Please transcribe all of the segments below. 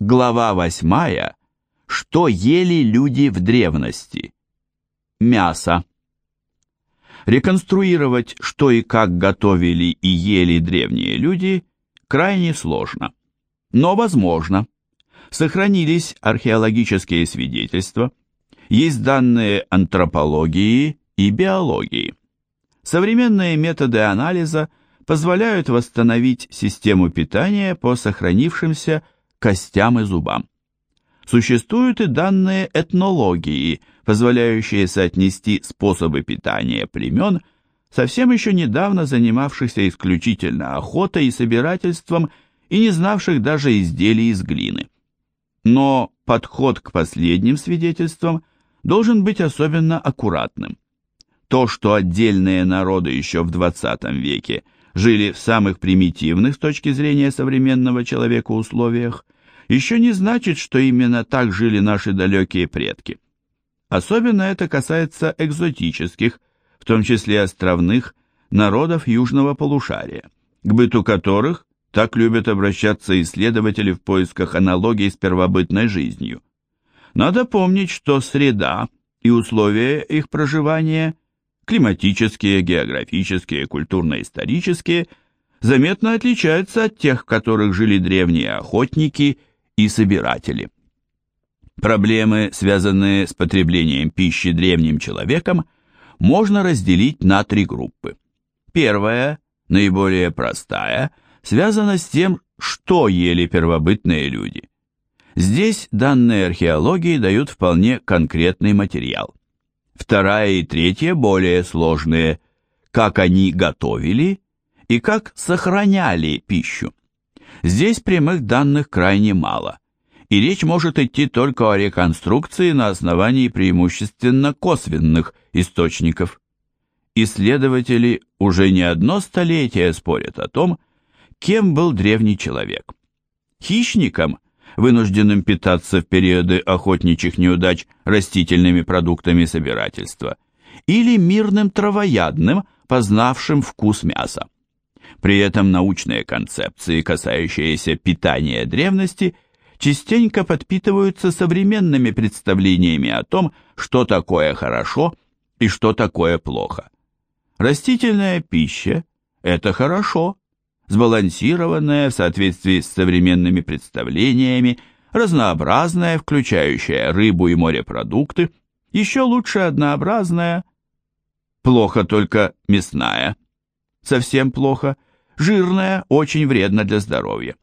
Глава восьмая. Что ели люди в древности? Мясо. Реконструировать, что и как готовили и ели древние люди, крайне сложно. Но возможно. Сохранились археологические свидетельства, есть данные антропологии и биологии. Современные методы анализа позволяют восстановить систему питания по сохранившимся костям и зубам. Существуют и данные этнологии, позволяющие соотнести способы питания племен, совсем еще недавно занимавшихся исключительно охотой и собирательством и не знавших даже изделий из глины. Но подход к последним свидетельствам должен быть особенно аккуратным. То, что отдельные народы еще в 20 веке жили в самых примитивных с точки зрения современного человека условиях, еще не значит, что именно так жили наши далекие предки. Особенно это касается экзотических, в том числе островных, народов южного полушария, к быту которых так любят обращаться исследователи в поисках аналогий с первобытной жизнью. Надо помнить, что среда и условия их проживания, климатические, географические, культурно-исторические, заметно отличаются от тех, в которых жили древние охотники и собиратели. Проблемы, связанные с потреблением пищи древним человеком, можно разделить на три группы. Первая, наиболее простая, связана с тем, что ели первобытные люди. Здесь данные археологии дают вполне конкретный материал. Вторая и третья более сложные, как они готовили и как сохраняли пищу. Здесь прямых данных крайне мало, и речь может идти только о реконструкции на основании преимущественно косвенных источников. Исследователи уже не одно столетие спорят о том, кем был древний человек. Хищником, вынужденным питаться в периоды охотничьих неудач растительными продуктами собирательства, или мирным травоядным, познавшим вкус мяса. При этом научные концепции, касающиеся питания древности, частенько подпитываются современными представлениями о том, что такое хорошо и что такое плохо. Растительная пища – это хорошо, сбалансированная в соответствии с современными представлениями, разнообразная, включающая рыбу и морепродукты, еще лучше однообразная, плохо только мясная, совсем плохо, жирная, очень вредно для здоровья.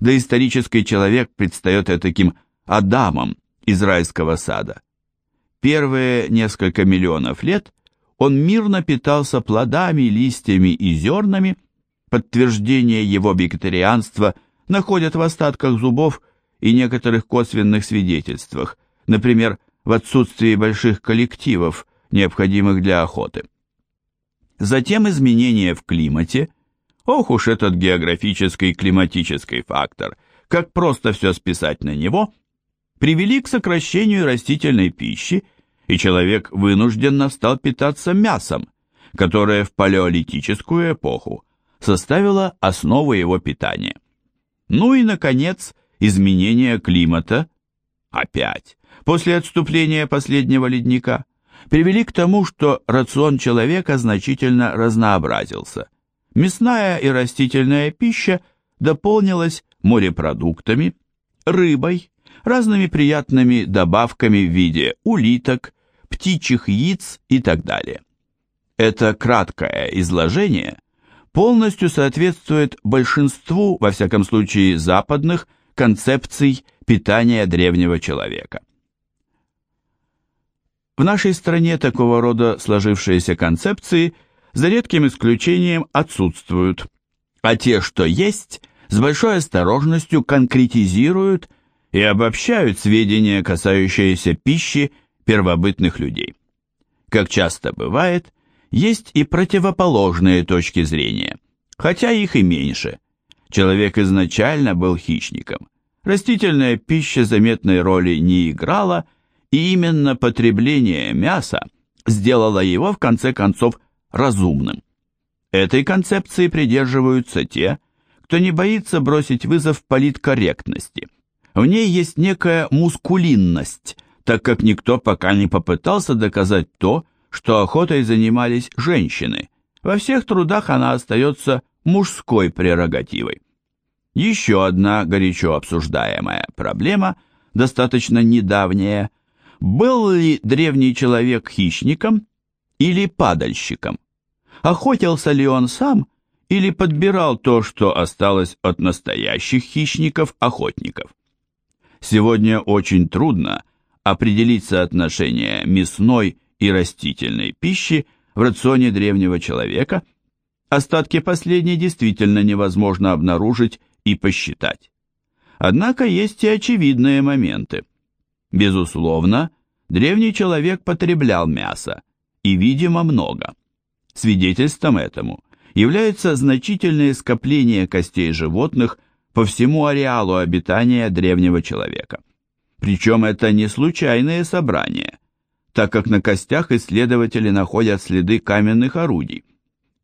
Доисторический человек предстает таким Адамом из райского сада. Первые несколько миллионов лет он мирно питался плодами, листьями и зернами, подтверждение его вегетарианства находят в остатках зубов и некоторых косвенных свидетельствах, например, в отсутствии больших коллективов, необходимых для охоты. Затем изменения в климате, ох уж этот географический и климатический фактор, как просто все списать на него, привели к сокращению растительной пищи, и человек вынужденно стал питаться мясом, которое в палеолитическую эпоху составило основу его питания. Ну и, наконец, изменение климата, опять, после отступления последнего ледника, привели к тому, что рацион человека значительно разнообразился. Мясная и растительная пища дополнилась морепродуктами, рыбой, разными приятными добавками в виде улиток, птичьих яиц и так далее. Это краткое изложение полностью соответствует большинству, во всяком случае западных, концепций питания древнего человека. В нашей стране такого рода сложившиеся концепции за редким исключением отсутствуют, а те, что есть, с большой осторожностью конкретизируют и обобщают сведения, касающиеся пищи первобытных людей. Как часто бывает, есть и противоположные точки зрения, хотя их и меньше. Человек изначально был хищником. Растительная пища заметной роли не играла, и именно потребление мяса сделало его, в конце концов, разумным. Этой концепции придерживаются те, кто не боится бросить вызов политкорректности, В ней есть некая мускулинность, так как никто пока не попытался доказать то, что охотой занимались женщины. Во всех трудах она остается мужской прерогативой. Еще одна горячо обсуждаемая проблема, достаточно недавняя, был ли древний человек хищником или падальщиком? Охотился ли он сам или подбирал то, что осталось от настоящих хищников-охотников? Сегодня очень трудно определить соотношение мясной и растительной пищи в рационе древнего человека. Остатки последней действительно невозможно обнаружить и посчитать. Однако есть и очевидные моменты. Безусловно, древний человек потреблял мясо, и, видимо, много. Свидетельством этому являются значительные скопления костей животных по всему ареалу обитания древнего человека. Причем это не случайные собрания, так как на костях исследователи находят следы каменных орудий.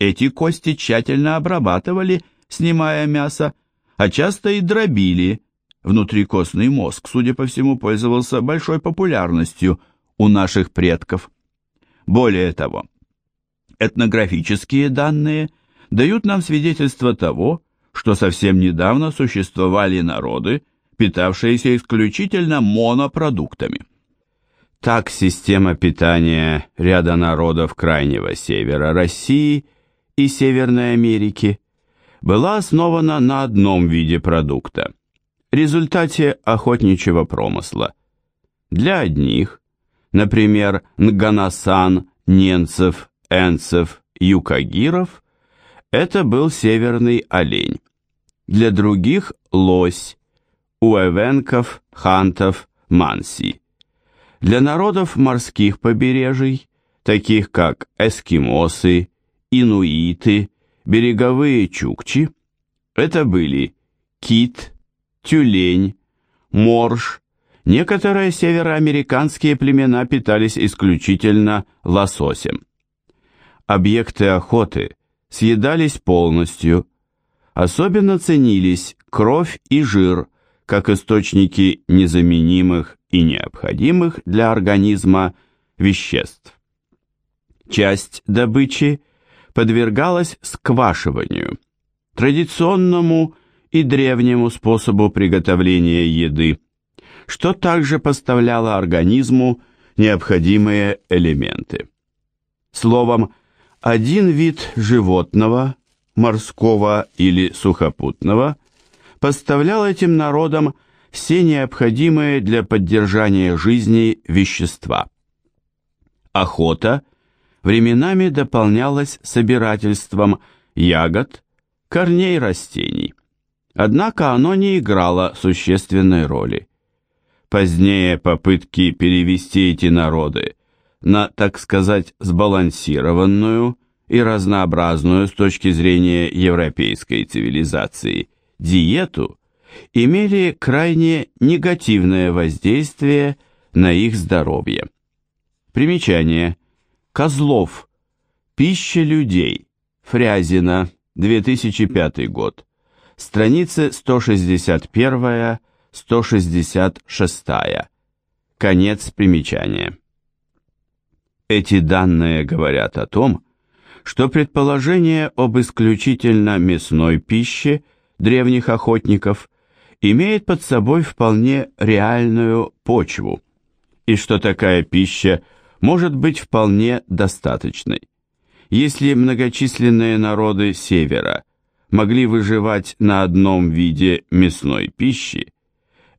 Эти кости тщательно обрабатывали, снимая мясо, а часто и дробили. Внутрикостный мозг, судя по всему, пользовался большой популярностью у наших предков. Более того, этнографические данные дают нам свидетельство того, что совсем недавно существовали народы, питавшиеся исключительно монопродуктами. Так система питания ряда народов Крайнего Севера России и Северной Америки была основана на одном виде продукта – результате охотничьего промысла. Для одних, например, Нганасан, Ненцев, Энцев, Юкагиров, это был северный олень. Для других – лось, у эвенков, хантов, манси. Для народов морских побережий, таких как эскимосы, инуиты, береговые чукчи, это были кит, тюлень, морж, некоторые североамериканские племена питались исключительно лососем. Объекты охоты съедались полностью, особенно ценились кровь и жир – как источники незаменимых и необходимых для организма веществ. Часть добычи подвергалась сквашиванию, традиционному и древнему способу приготовления еды, что также поставляло организму необходимые элементы. Словом, один вид животного, морского или сухопутного – поставлял этим народам все необходимые для поддержания жизни вещества. Охота временами дополнялась собирательством ягод, корней растений. Однако оно не играло существенной роли. Позднее попытки перевести эти народы на, так сказать, сбалансированную и разнообразную с точки зрения европейской цивилизации – диету имели крайне негативное воздействие на их здоровье. Примечание. Козлов. Пища людей. Фрязина. 2005 год. Страницы 161-166. Конец примечания. Эти данные говорят о том, что предположение об исключительно мясной пище – древних охотников имеет под собой вполне реальную почву, и что такая пища может быть вполне достаточной. Если многочисленные народы Севера могли выживать на одном виде мясной пищи,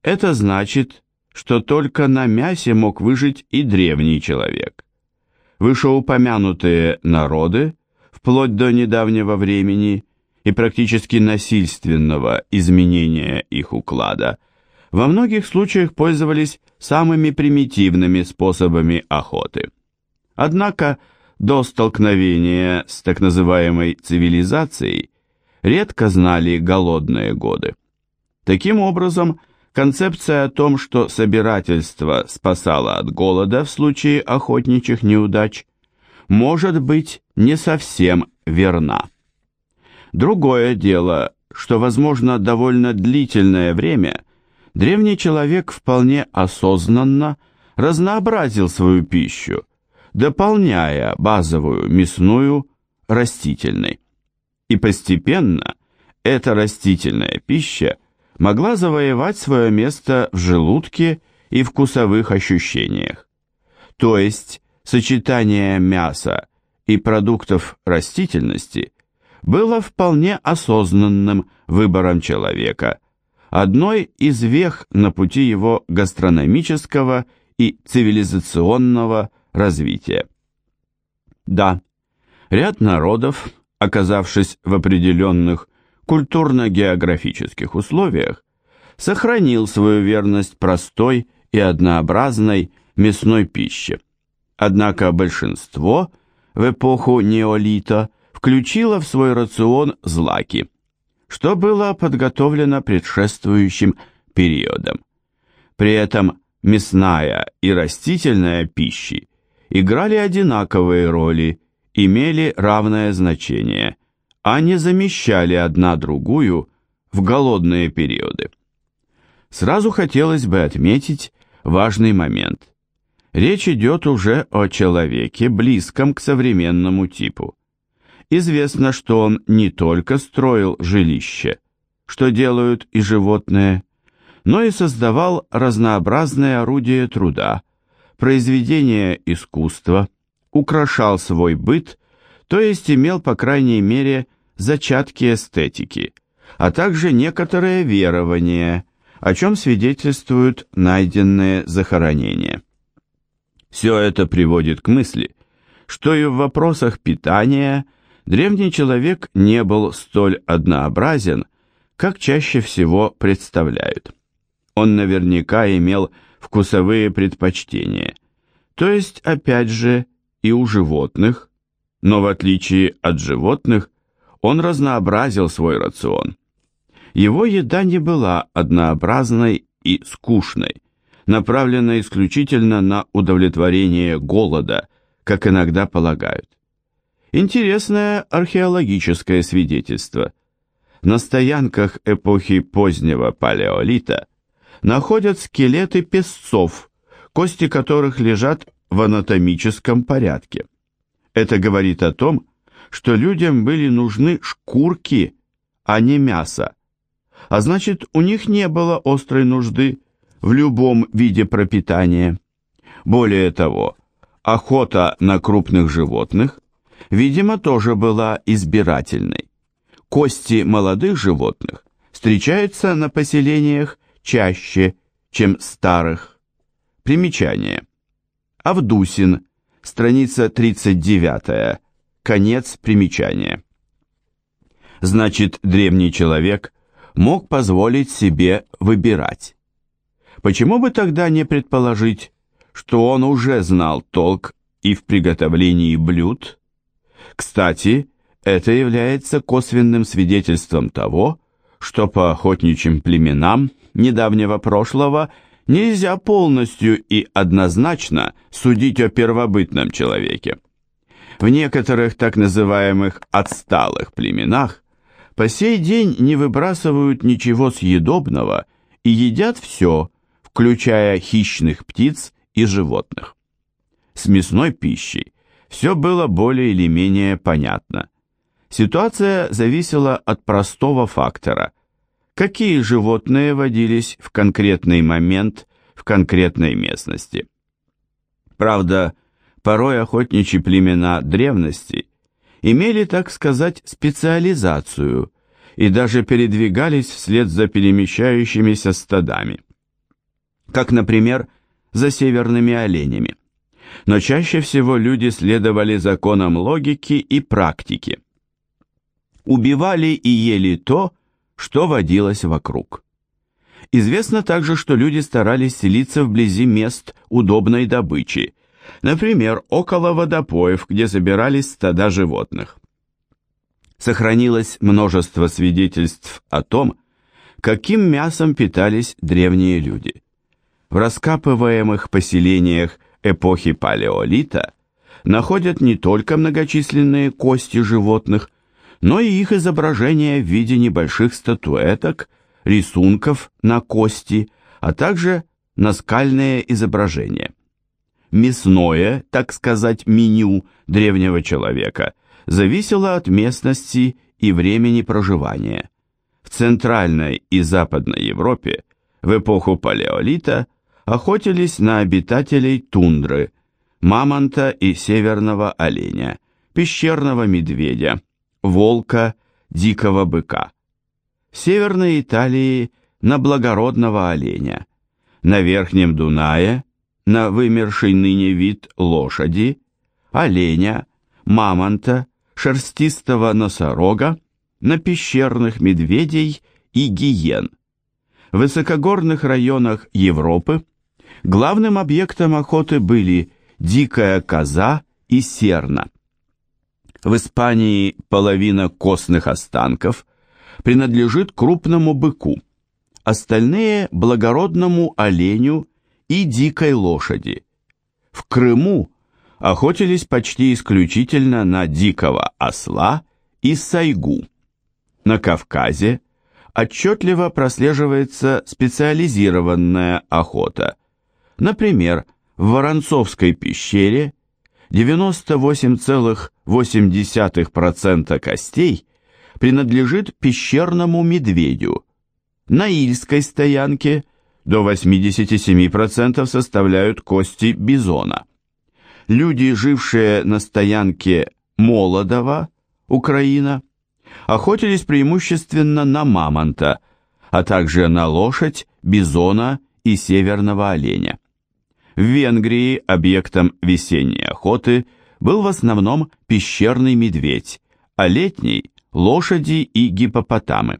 это значит, что только на мясе мог выжить и древний человек. Вышеупомянутые народы, вплоть до недавнего времени, и практически насильственного изменения их уклада, во многих случаях пользовались самыми примитивными способами охоты. Однако до столкновения с так называемой цивилизацией редко знали голодные годы. Таким образом, концепция о том, что собирательство спасало от голода в случае охотничьих неудач, может быть не совсем верна. Другое дело, что, возможно, довольно длительное время древний человек вполне осознанно разнообразил свою пищу, дополняя базовую мясную растительной. И постепенно эта растительная пища могла завоевать свое место в желудке и вкусовых ощущениях. То есть сочетание мяса и продуктов растительности было вполне осознанным выбором человека, одной из вех на пути его гастрономического и цивилизационного развития. Да, ряд народов, оказавшись в определенных культурно-географических условиях, сохранил свою верность простой и однообразной мясной пище. Однако большинство в эпоху неолита включило в свой рацион злаки, что было подготовлено предшествующим периодом. При этом мясная и растительная пищи играли одинаковые роли, имели равное значение, а не замещали одна другую в голодные периоды. Сразу хотелось бы отметить важный момент. Речь идет уже о человеке, близком к современному типу. Известно, что он не только строил жилище, что делают и животные, но и создавал разнообразные орудия труда, произведения искусства, украшал свой быт, то есть имел, по крайней мере, зачатки эстетики, а также некоторые верования, о чем свидетельствуют найденные захоронения. Все это приводит к мысли, что и в вопросах питания древний человек не был столь однообразен, как чаще всего представляют. Он наверняка имел вкусовые предпочтения, то есть, опять же, и у животных, но в отличие от животных, он разнообразил свой рацион. Его еда не была однообразной и скучной, направленной исключительно на удовлетворение голода, как иногда полагают. Интересное археологическое свидетельство. На стоянках эпохи позднего палеолита находят скелеты песцов, кости которых лежат в анатомическом порядке. Это говорит о том, что людям были нужны шкурки, а не мясо, а значит, у них не было острой нужды в любом виде пропитания. Более того, охота на крупных животных, видимо, тоже была избирательной. Кости молодых животных встречаются на поселениях чаще, чем старых. Примечание. Авдусин, страница 39, конец примечания. Значит, древний человек мог позволить себе выбирать. Почему бы тогда не предположить, что он уже знал толк и в приготовлении блюд? Кстати, это является косвенным свидетельством того, что по охотничьим племенам недавнего прошлого нельзя полностью и однозначно судить о первобытном человеке. В некоторых так называемых отсталых племенах по сей день не выбрасывают ничего съедобного и едят все, включая хищных птиц и животных. С мясной пищей все было более или менее понятно. Ситуация зависела от простого фактора. Какие животные водились в конкретный момент в конкретной местности? Правда, порой охотничьи племена древности имели, так сказать, специализацию и даже передвигались вслед за перемещающимися стадами. Как, например, за северными оленями. Но чаще всего люди следовали законам логики и практики. Убивали и ели то, что водилось вокруг. Известно также, что люди старались селиться вблизи мест удобной добычи, например, около водопоев, где собирались стада животных. Сохранилось множество свидетельств о том, каким мясом питались древние люди. В раскапываемых поселениях эпохи палеолита находят не только многочисленные кости животных, но и их изображения в виде небольших статуэток, рисунков на кости, а также наскальные изображения. Мясное, так сказать, меню древнего человека зависело от местности и времени проживания. В Центральной и Западной Европе в эпоху Палеолита охотились на обитателей тундры, мамонта и северного оленя, пещерного медведя, волка, дикого быка. В Северной Италии на благородного оленя, на Верхнем Дунае на вымерший ныне вид лошади, оленя, мамонта, шерстистого носорога, на пещерных медведей и гиен. В высокогорных районах Европы главным объектом охоты были дикая коза и серна. В Испании половина костных останков принадлежит крупному быку, остальные – благородному оленю и дикой лошади. В Крыму охотились почти исключительно на дикого осла и сайгу. На Кавказе отчетливо прослеживается специализированная охота. Например, в Воронцовской пещере 98,8% костей принадлежит пещерному медведю. На Ильской стоянке до 87% составляют кости бизона. Люди, жившие на стоянке Молодова, Украина, охотились преимущественно на мамонта, а также на лошадь, бизона и северного оленя. В Венгрии объектом весенней охоты был в основном пещерный медведь, а летний – лошади и гипопотамы.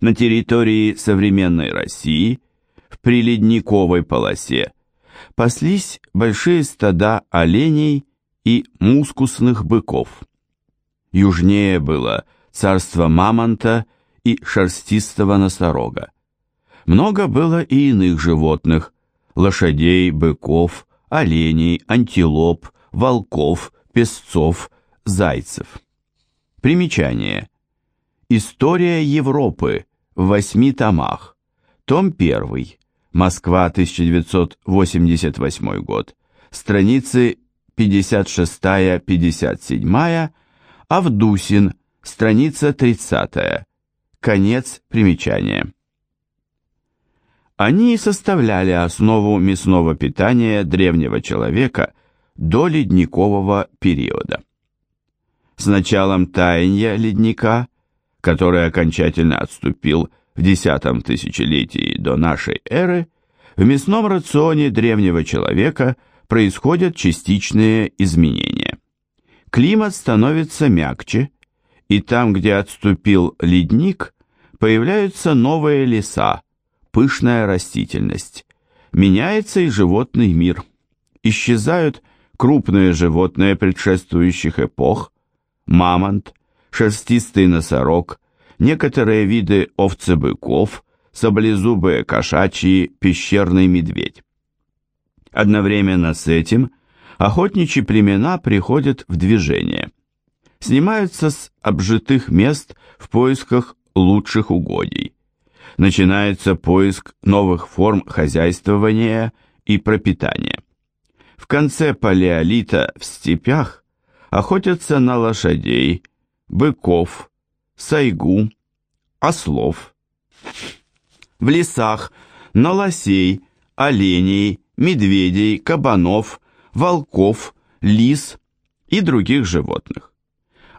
На территории современной России, в приледниковой полосе, паслись большие стада оленей и мускусных быков. Южнее было царство мамонта и шерстистого носорога. Много было и иных животных – лошадей, быков, оленей, антилоп, волков, песцов, зайцев. Примечание. История Европы в восьми томах. Том 1. Москва, 1988 год. Страницы 56-57. Авдусин, страница 30. Конец примечания. Они составляли основу мясного питания древнего человека до ледникового периода. С началом таяния ледника – который окончательно отступил в десятом тысячелетии до нашей эры, в мясном рационе древнего человека происходят частичные изменения. Климат становится мягче, и там, где отступил ледник, появляются новые леса, пышная растительность. Меняется и животный мир. Исчезают крупные животные предшествующих эпох, мамонт, шерстистый носорог, некоторые виды овцебыков, саблезубые кошачьи, пещерный медведь. Одновременно с этим охотничьи племена приходят в движение. Снимаются с обжитых мест в поисках лучших угодий. Начинается поиск новых форм хозяйствования и пропитания. В конце палеолита в степях охотятся на лошадей, быков, сайгу, ослов. В лесах на лосей, оленей, медведей, кабанов, волков, лис и других животных.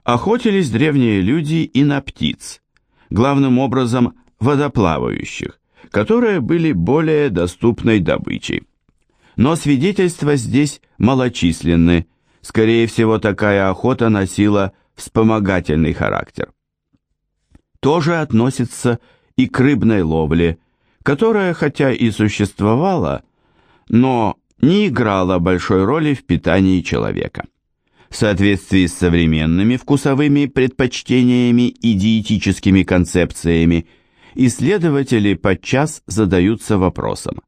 Охотились древние люди и на птиц, главным образом водоплавающих, которые были более доступной добычей. Но свидетельства здесь малочисленны, скорее всего такая охота носила вспомогательный характер. Тоже относится и к рыбной ловле, которая хотя и существовала, но не играла большой роли в питании человека. В соответствии с современными вкусовыми предпочтениями и диетическими концепциями, исследователи подчас задаются вопросом,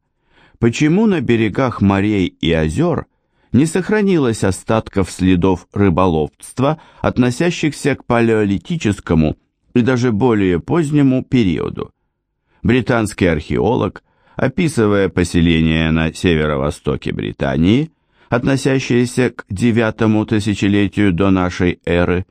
почему на берегах морей и озер – не сохранилось остатков следов рыболовства, относящихся к палеолитическому и даже более позднему периоду. Британский археолог описывая поселение на северо-востоке Британии, относящееся к девятому тысячелетию до нашей эры,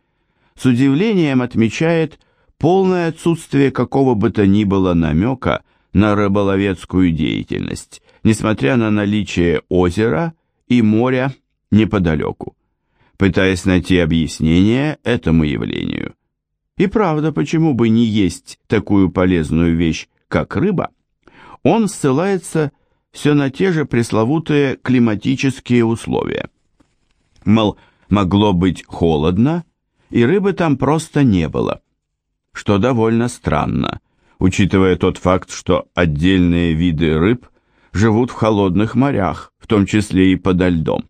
с удивлением отмечает полное отсутствие какого бы то ни было намека на рыболовецкую деятельность, несмотря на наличие озера и моря неподалеку, пытаясь найти объяснение этому явлению. И правда, почему бы не есть такую полезную вещь, как рыба, он ссылается все на те же пресловутые климатические условия. Мол, могло быть холодно, и рыбы там просто не было, что довольно странно, учитывая тот факт, что отдельные виды рыб живут в холодных морях, в том числе и подо льдом.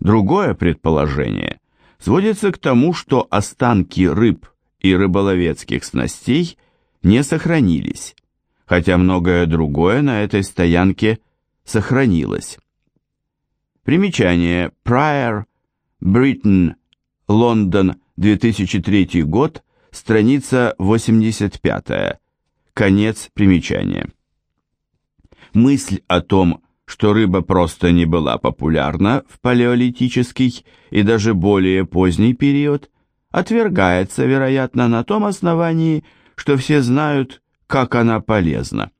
Другое предположение сводится к тому, что останки рыб и рыболовецких снастей не сохранились, хотя многое другое на этой стоянке сохранилось. Примечание Prior, Britain, Лондон, 2003 год, страница 85, конец примечания. Мысль о том, что рыба просто не была популярна в палеолитический и даже более поздний период, отвергается, вероятно, на том основании, что все знают, как она полезна.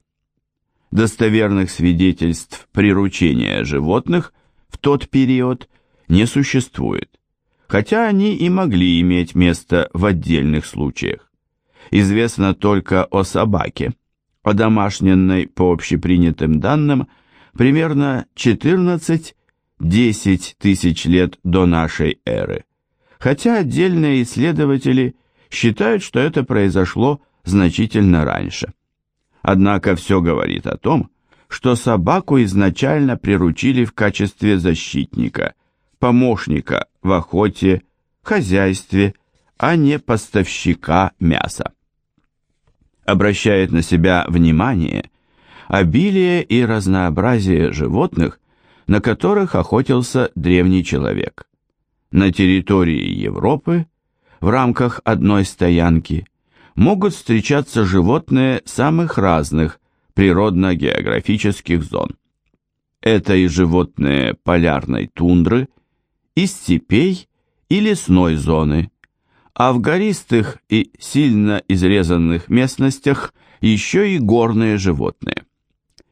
Достоверных свидетельств приручения животных в тот период не существует, хотя они и могли иметь место в отдельных случаях. Известно только о собаке, одомашненной по общепринятым данным примерно 14-10 тысяч лет до нашей эры, хотя отдельные исследователи считают, что это произошло значительно раньше. Однако все говорит о том, что собаку изначально приручили в качестве защитника, помощника в охоте, хозяйстве, а не поставщика мяса. Обращает на себя внимание обилие и разнообразие животных, на которых охотился древний человек. На территории Европы, в рамках одной стоянки, могут встречаться животные самых разных природно-географических зон. Это и животные полярной тундры, и степей, и лесной зоны, а в гористых и сильно изрезанных местностях еще и горные животные.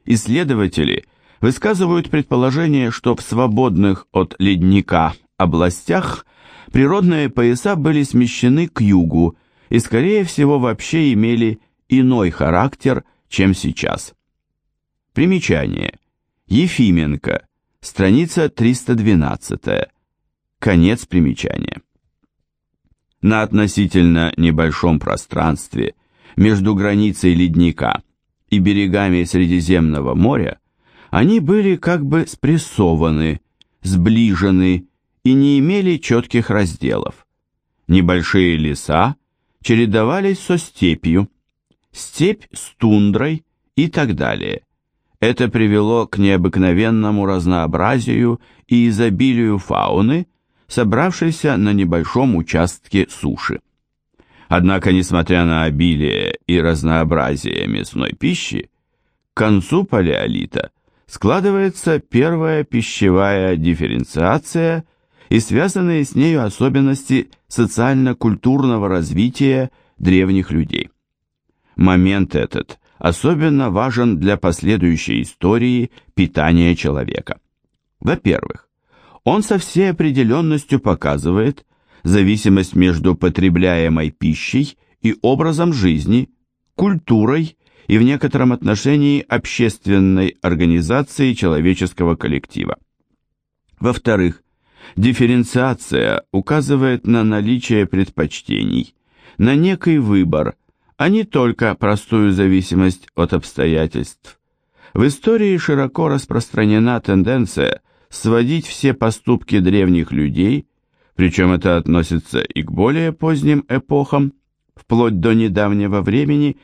Исследователи высказывают предположение, что в свободных от ледника областях природные пояса были смещены к югу и, скорее всего, вообще имели иной характер, чем сейчас. Примечание. Ефименко. Страница 312. Конец примечания. На относительно небольшом пространстве между границей ледника и берегами Средиземного моря они были как бы спрессованы, сближены и не имели четких разделов. Небольшие леса чередовались со степью, степь с тундрой и так далее. Это привело к необыкновенному разнообразию и изобилию фауны, собравшейся на небольшом участке суши. Однако, несмотря на обилие и разнообразие мясной пищи, к концу палеолита складывается первая пищевая дифференциация и связанные с нею особенности социально-культурного развития древних людей. Момент этот особенно важен для последующей истории питания человека. Во-первых, он со всей определенностью показывает зависимость между потребляемой пищей и образом жизни, культурой и в некотором отношении общественной организацией человеческого коллектива. Во-вторых, Дифференциация указывает на наличие предпочтений, на некий выбор, а не только простую зависимость от обстоятельств. В истории широко распространена тенденция сводить все поступки древних людей, причем это относится и к более поздним эпохам, вплоть до недавнего времени,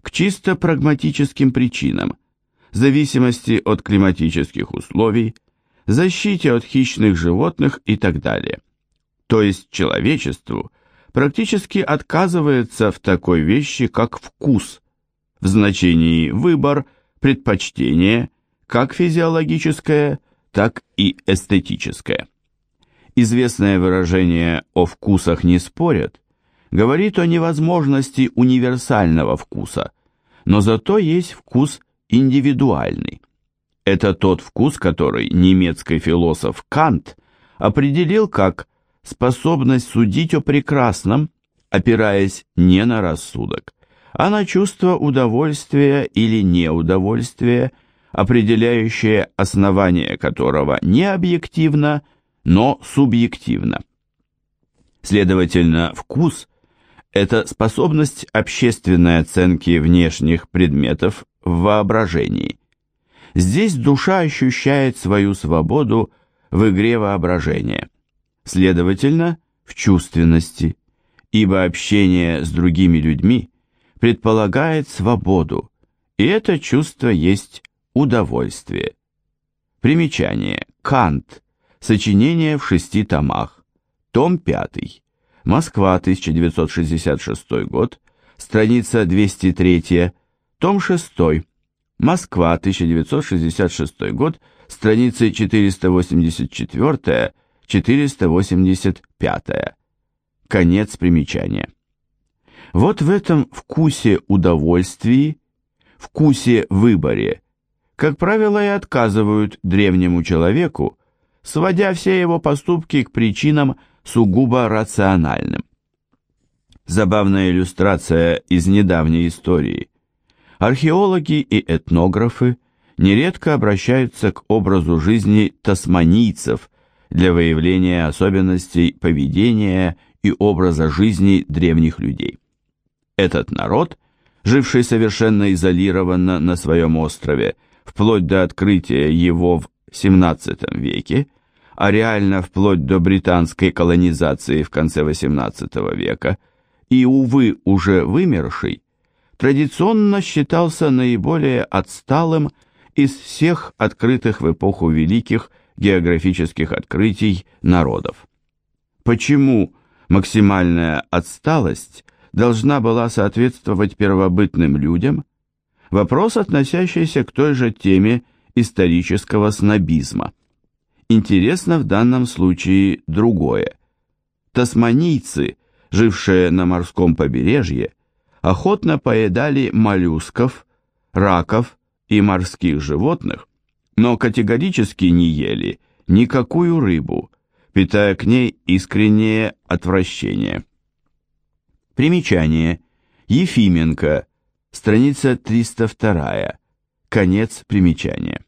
к чисто прагматическим причинам, зависимости от климатических условий, защите от хищных животных и так далее. То есть человечеству практически отказывается в такой вещи, как вкус, в значении выбор, предпочтение как физиологическое, так и эстетическое. Известное выражение «о вкусах не спорят» говорит о невозможности универсального вкуса, но зато есть вкус индивидуальный. Это тот вкус, который немецкий философ Кант определил как способность судить о прекрасном, опираясь не на рассудок, а на чувство удовольствия или неудовольствия, определяющее основание которого не объективно, но субъективно. Следовательно, вкус – это способность общественной оценки внешних предметов в воображении. Здесь душа ощущает свою свободу в игре воображения, следовательно, в чувственности, ибо общение с другими людьми предполагает свободу, и это чувство есть удовольствие. Примечание. Кант. Сочинение в шести томах. Том 5. Москва, 1966 год. Страница 203. Том 6. Москва, 1966 год. Страницы 484-485. Конец примечания. Вот в этом вкусе удовольствии, вкусе выборе, как правило, и отказывают древнему человеку, сводя все его поступки к причинам сугубо рациональным. Забавная иллюстрация из недавней истории. Археологи и этнографы нередко обращаются к образу жизни тасманийцев для выявления особенностей поведения и образа жизни древних людей. Этот народ, живший совершенно изолированно на своем острове, вплоть до открытия его в XVII веке, а реально вплоть до британской колонизации в конце XVIII века, и, увы, уже вымерший, традиционно считался наиболее отсталым из всех открытых в эпоху великих географических открытий народов. Почему максимальная отсталость должна была соответствовать первобытным людям, вопрос, относящийся к той же теме исторического снобизма. Интересно в данном случае другое. Тасманийцы, жившие на морском побережье, охотно поедали моллюсков, раков и морских животных, но категорически не ели никакую рыбу, питая к ней искреннее отвращение. Примечание. Ефименко. Страница 302. Конец примечания.